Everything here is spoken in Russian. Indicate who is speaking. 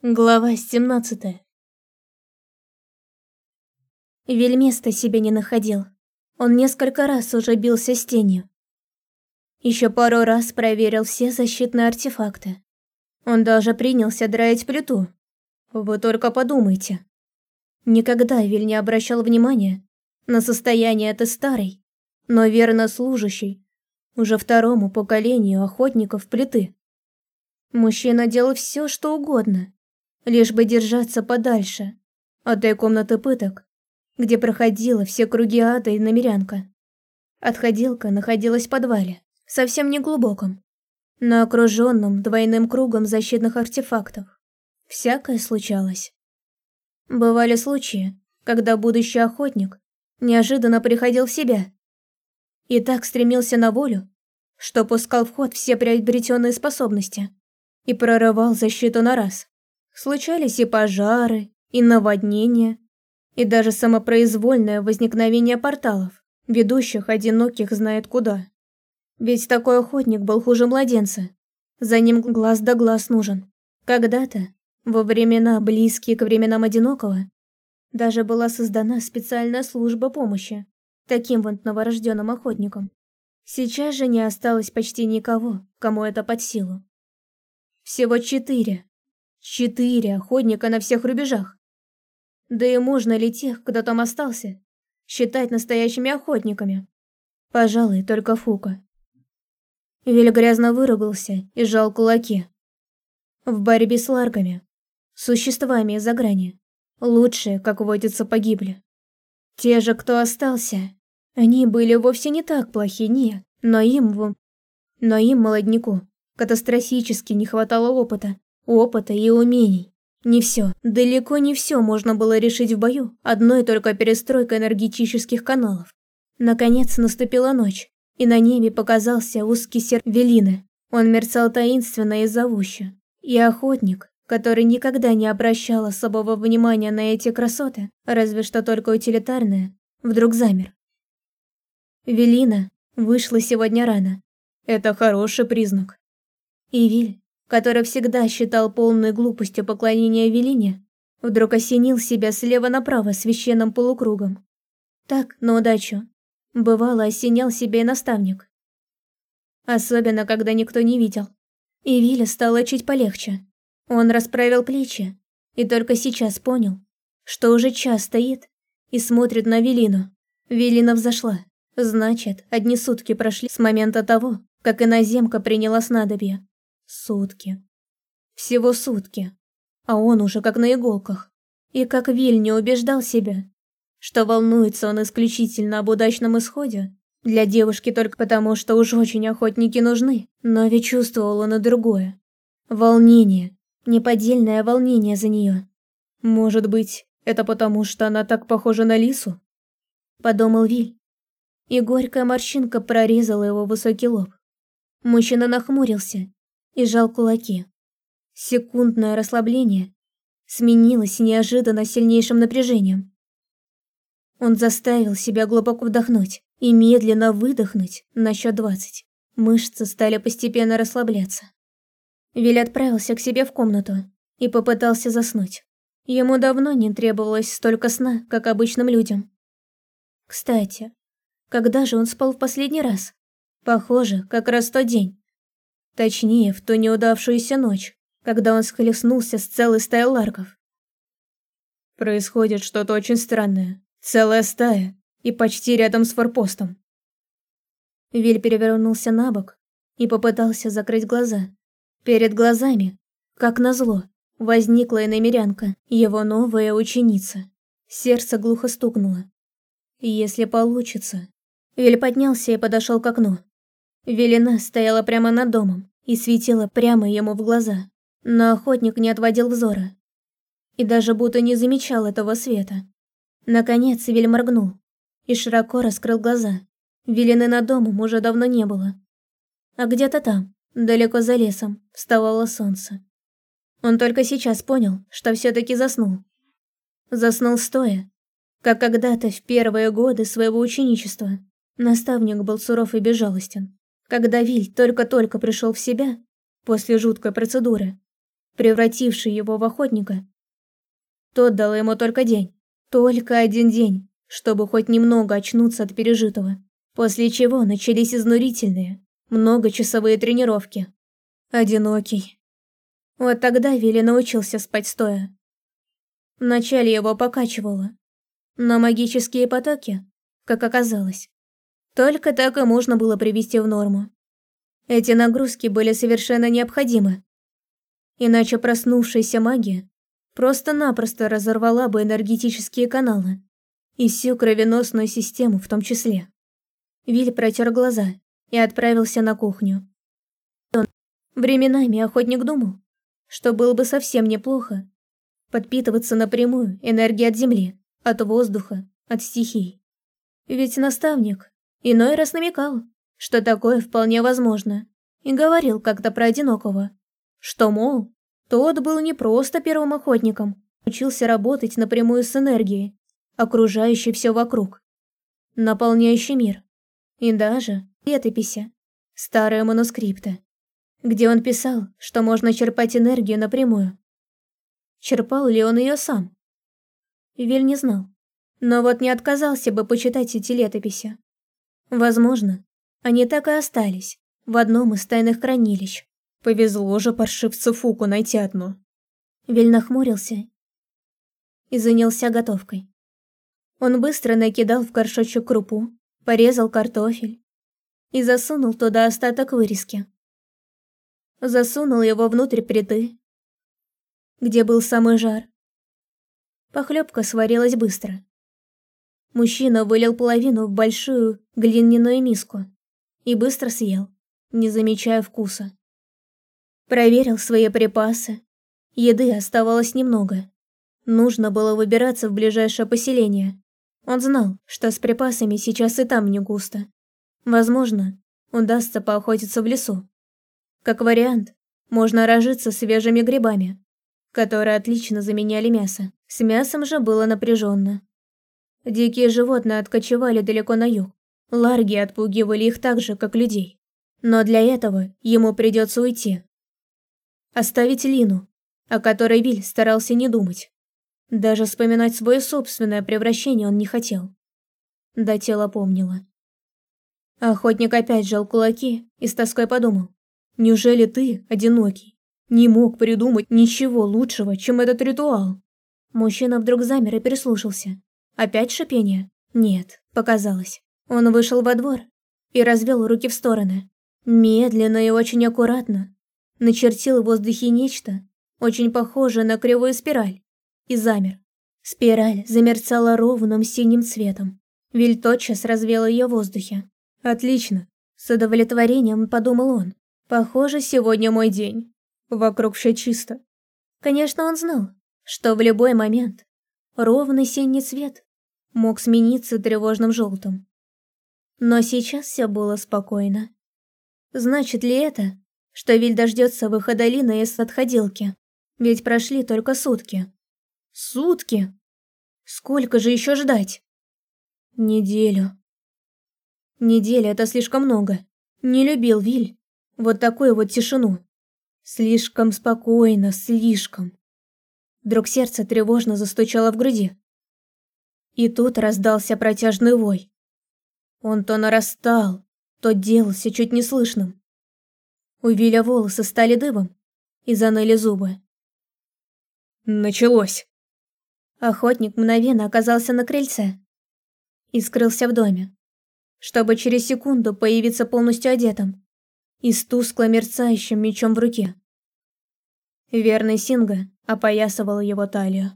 Speaker 1: Глава 17 Виль места себе не находил. Он несколько раз уже бился с тенью. Еще пару раз проверил все защитные артефакты. Он даже принялся драить плиту. Вы только подумайте. Никогда Виль не обращал внимания на состояние этой старой, но верно служащей, уже второму поколению охотников плиты. Мужчина делал все, что угодно, лишь бы держаться подальше от той комнаты пыток, где проходила все круги ада и намерянка. Отходилка находилась в подвале, совсем не глубоком, но окруженном двойным кругом защитных артефактов. Всякое случалось. Бывали случаи, когда будущий охотник неожиданно приходил в себя и так стремился на волю, что пускал в ход все приобретенные способности и прорывал защиту на раз. Случались и пожары, и наводнения, и даже самопроизвольное возникновение порталов, ведущих одиноких знает куда. Ведь такой охотник был хуже младенца. За ним глаз да глаз нужен. Когда-то, во времена, близкие к временам одинокого, даже была создана специальная служба помощи таким вот новорожденным охотникам. Сейчас же не осталось почти никого, кому это под силу. Всего четыре Четыре охотника на всех рубежах. Да и можно ли тех, кто там остался, считать настоящими охотниками? Пожалуй, только Фука. Виль грязно выругался и сжал кулаки. В борьбе с ларгами, существами из-за грани, лучшие, как водится, погибли. Те же, кто остался, они были вовсе не так плохи, нет, но им, но им, молодняку, катастрофически не хватало опыта опыта и умений. Не все, далеко не все можно было решить в бою одной только перестройкой энергетических каналов. Наконец наступила ночь, и на небе показался узкий серп Велины. Он мерцал таинственно и зовуще. И охотник, который никогда не обращал особого внимания на эти красоты, разве что только утилитарные, вдруг замер. Велина вышла сегодня рано. Это хороший признак. И Виль который всегда считал полной глупостью поклонения Велине, вдруг осенил себя слева направо священным полукругом. Так, на удачу. Бывало, осенял себя и наставник. Особенно, когда никто не видел. И Виле стало чуть полегче. Он расправил плечи и только сейчас понял, что уже час стоит и смотрит на Велину. Велина взошла. Значит, одни сутки прошли с момента того, как иноземка приняла снадобье. Сутки. Всего сутки. А он уже как на иголках. И как Виль не убеждал себя, что волнуется он исключительно об удачном исходе, для девушки только потому, что уж очень охотники нужны, но ведь он и другое. Волнение, неподдельное волнение за нее. Может быть, это потому, что она так похожа на лису? Подумал Виль. И горькая морщинка прорезала его высокий лоб. Мужчина нахмурился и сжал кулаки. Секундное расслабление сменилось неожиданно сильнейшим напряжением. Он заставил себя глубоко вдохнуть и медленно выдохнуть на счет двадцать. Мышцы стали постепенно расслабляться. Виль отправился к себе в комнату и попытался заснуть. Ему давно не требовалось столько сна, как обычным людям. Кстати, когда же он спал в последний раз? Похоже, как раз тот день, Точнее, в ту неудавшуюся ночь, когда он схлестнулся с целой стаей ларков. Происходит что-то очень странное. Целая стая, и почти рядом с форпостом. Виль перевернулся на бок и попытался закрыть глаза. Перед глазами, как назло, возникла иномерянка, его новая ученица. Сердце глухо стукнуло. Если получится. Виль поднялся и подошел к окну. Велена стояла прямо над домом и светила прямо ему в глаза, но охотник не отводил взора. И даже будто не замечал этого света. Наконец Виль моргнул и широко раскрыл глаза. Велены над домом уже давно не было. А где-то там, далеко за лесом, вставало солнце. Он только сейчас понял, что все-таки заснул. Заснул стоя, как когда-то в первые годы своего ученичества. Наставник был суров и безжалостен. Когда Виль только-только пришел в себя после жуткой процедуры, превративший его в охотника. Тот дал ему только день, только один день, чтобы хоть немного очнуться от пережитого, после чего начались изнурительные, многочасовые тренировки. Одинокий. Вот тогда Вилли научился спать стоя. Вначале его покачивало, но магические потоки, как оказалось, только так и можно было привести в норму. Эти нагрузки были совершенно необходимы. Иначе проснувшаяся магия просто-напросто разорвала бы энергетические каналы и всю кровеносную систему в том числе. Виль протер глаза и отправился на кухню. Временами охотник думал, что было бы совсем неплохо подпитываться напрямую энергией от земли, от воздуха, от стихий. Ведь наставник иной раз намекал, что такое вполне возможно, и говорил как-то про одинокого, что, мол, тот был не просто первым охотником, учился работать напрямую с энергией, окружающей все вокруг, наполняющей мир, и даже летописи, старые манускрипты, где он писал, что можно черпать энергию напрямую. Черпал ли он ее сам? Виль не знал, но вот не отказался бы почитать эти летописи. Возможно, они так и остались в одном из тайных хранилищ, Повезло же паршивцу Фуку найти одну. Виль нахмурился и занялся готовкой. Он быстро накидал в горшочек крупу, порезал картофель и засунул туда остаток вырезки. Засунул его внутрь плиты, где был самый жар. Похлебка сварилась быстро. Мужчина вылил половину в большую глиняную миску и быстро съел, не замечая вкуса. Проверил свои припасы. Еды оставалось немного. Нужно было выбираться в ближайшее поселение. Он знал, что с припасами сейчас и там не густо. Возможно, удастся поохотиться в лесу. Как вариант, можно разжиться свежими грибами, которые отлично заменяли мясо. С мясом же было напряженно. Дикие животные откочевали далеко на юг. Ларги отпугивали их так же, как людей. Но для этого ему придется уйти. Оставить Лину, о которой Виль старался не думать. Даже вспоминать свое собственное превращение он не хотел. Да тело помнило. Охотник опять жал кулаки и с тоской подумал. Неужели ты, одинокий, не мог придумать ничего лучшего, чем этот ритуал? Мужчина вдруг замер и переслушался. Опять шипение? Нет, показалось. Он вышел во двор и развел руки в стороны. Медленно и очень аккуратно, начертил в воздухе нечто, очень похожее на кривую спираль, и замер. Спираль замерцала ровным синим цветом. Виль тотчас развел ее в воздухе. «Отлично!» С удовлетворением подумал он. «Похоже, сегодня мой день. Вокруг все чисто». Конечно, он знал, что в любой момент ровный синий цвет мог смениться тревожным желтым. Но сейчас все было спокойно. Значит ли это, что Виль дождется выхода Лины из отходилки. Ведь прошли только сутки. Сутки? Сколько же еще ждать? Неделю. Неделя — это слишком много. Не любил Виль вот такую вот тишину. Слишком спокойно, слишком. Вдруг сердце тревожно застучало в груди. И тут раздался протяжный вой. Он то нарастал, то делался чуть неслышным. У Виля волосы стали дыбом и заныли зубы. Началось. Охотник мгновенно оказался на крыльце и скрылся в доме, чтобы через секунду появиться полностью одетым и с тускло мерцающим мечом в руке. Верный Синга опоясывал его талию.